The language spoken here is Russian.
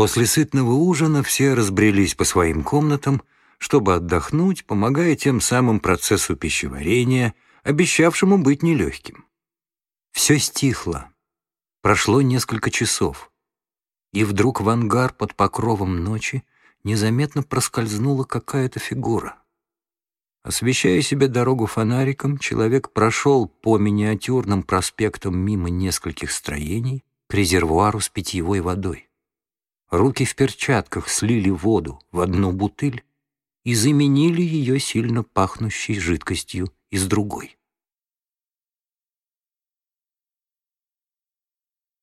После сытного ужина все разбрелись по своим комнатам, чтобы отдохнуть, помогая тем самым процессу пищеварения, обещавшему быть нелегким. Все стихло. Прошло несколько часов. И вдруг в ангар под покровом ночи незаметно проскользнула какая-то фигура. Освещая себе дорогу фонариком, человек прошел по миниатюрным проспектам мимо нескольких строений к резервуару с питьевой водой. Руки в перчатках слили воду в одну бутыль и заменили ее сильно пахнущей жидкостью из другой.